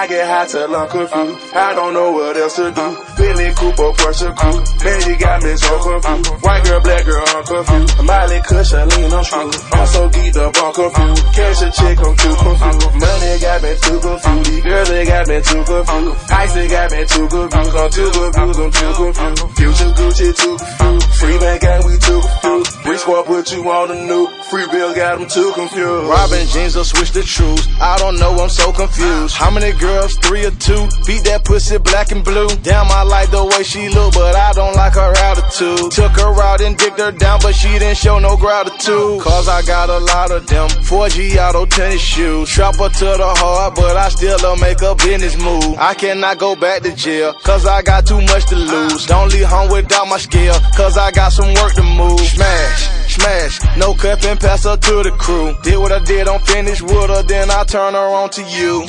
I get high till I'm confused. I don't know what else to do. Billy Cooper, Porsche Coupe. Man, you got me so confused. White girl, black girl, I'm confused. Miley, Cushion, lean, I'm screwed. I'm so geeked up, I'm confused. Cash a chick, I'm too confused. Money got me too confused. These girls, they got me too confused. Ice, they got me too confused. I'm too confused, I'm too confused. Future Gucci, too confused. Free bank, gang, we too confused. Rich squad put you on the new. Free bill got them too confused. Robin jeans will switch the truths. I don't know, I'm so confused. How many girls? Three or two? Beat that pussy black and blue. Damn, I like the way she look, but I don't like her attitude. Took her out and dicked her down, but she didn't show no gratitude. Cause I got a lot of them. 4G auto tennis shoes. Trap her to the heart, but I still don't make a business move. I cannot go back to jail, cause I got too much to lose. Don't leave home without my skill, cause I got some work to move. Smash, smash, no cupping, pass her to the crew. Did what I did, don't finish with her, then I turn her on to you.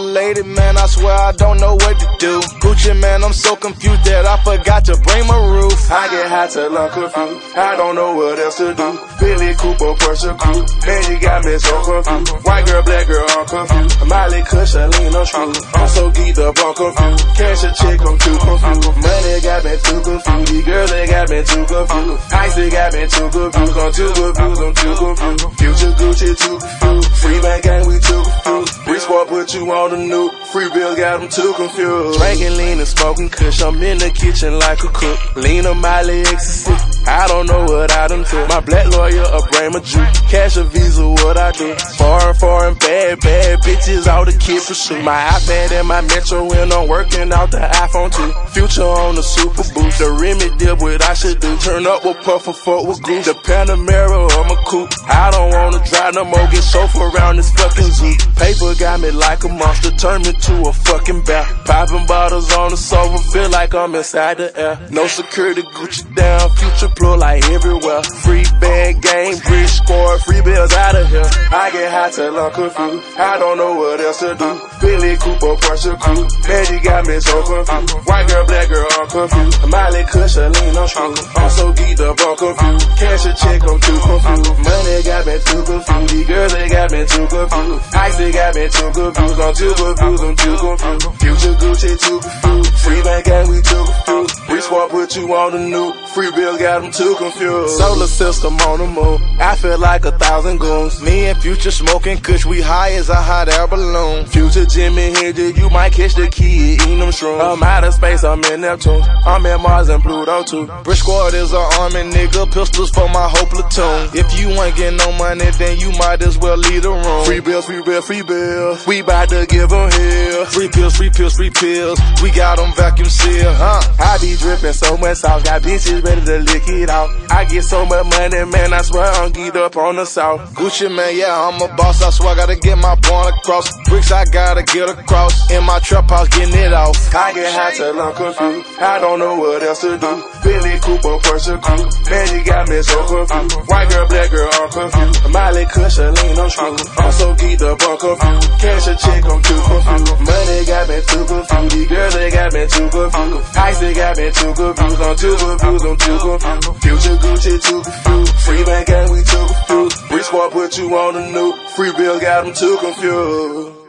Lady, man, I swear I don't know what to do. Gucci, man, I'm so confused that I forgot to bring my roof. I get high till I'm confused. I don't know what else to do. Billy Cooper, Porsche Coupe. Man, you got me so confused. White girl, black girl, I'm confused. Miley, Cushion, lean, I'm screwed. I'm so geeked up, I'm confused. Cash a chick, I'm too confused. Money got me too confused. These girls, they got me too confused. Ice, they got me too confused. I'm too confused, I'm too confused. Future Gucci, too confused. Free bank gang, we too confused. Rich boy put you on the new. Free bill got them too confused. Drinking lean and smoking kush. I'm in the kitchen like a cook. Lean on Miley ecstasy. I don't know what I done took. My black lawyer, a brain of juke. Cash a visa, what I do. Foreign, foreign, bad, bad bitches, all the kid pursue. My iPad and my Metro when I'm working out the iPhone 2. Future on the Super Boost. The Remy did what I should do. Turn up with Puffer, fuck with Goose. The Panamera my coupe. I don't wanna drive no more. Get sofa around this fucking zoo. Paper got me like a monster. Turn me to a fucking bear. Popping bottles on the sofa. Feel like I'm inside the air. No security, Gucci down. Future pro like everywhere. Free band game, score, free bills out of here. I get high till I'm confused. I don't know what else to do. Billy Cooper, Porsche Coupe. Man, you got me so confused. White girl, black girl, I'm confused. Miley, Cushion, lean, I'm screwed. I'm so geeked up, I'm confused. Cash a check, I'm too confused. Money got me too confused. These girls, they got me too confused. Ice, they got me too confused. I'm too confused, I'm too confused. Future Gucci, too confused. Free bank put you on the new. Free bill got them too confused. Solar system on the move. I feel like a thousand goons. Me and Future smoking kush. We high as a hot air balloon. Future Jimi Hendrix, you might catch the kid eating them shrooms. I'm out of space, I'm in Neptune. I'm in Mars and Pluto too. Brick squad is an army nigga. Pistols for my whole platoon. If you ain't getting no money, then you might as well leave the room. Free bills, free bills, free bills. We bout to give them hell. Free pills, free pills, free pills. We got them vacuum sealed, huh? I be dripping so much sauce. Got bitches ready to lick it out. I get so much money, man. I swear I'm geeked up on the south. Gucci, man, yeah, I'm a boss. I swear I gotta get my point across. Bricks, I gotta get across. In my trap house, getting it off. I get high till I'm confused. I don't know what else to do. Billy Cooper, Porsche Coupe. Man, you got me so confused. White girl, black girl, I'm confused. Miley, Cushion, lean, I'm screwed. I'm so geeked up, I'm confused. Cash a check, I'm too confused. Money got me too confused. Got me too confused. They got me too confused. I'm too confused, I'm too confused. Future Gucci, too confused. Free bank gang, we too confused. Rich boy put you on the new. Free bill got them too confused.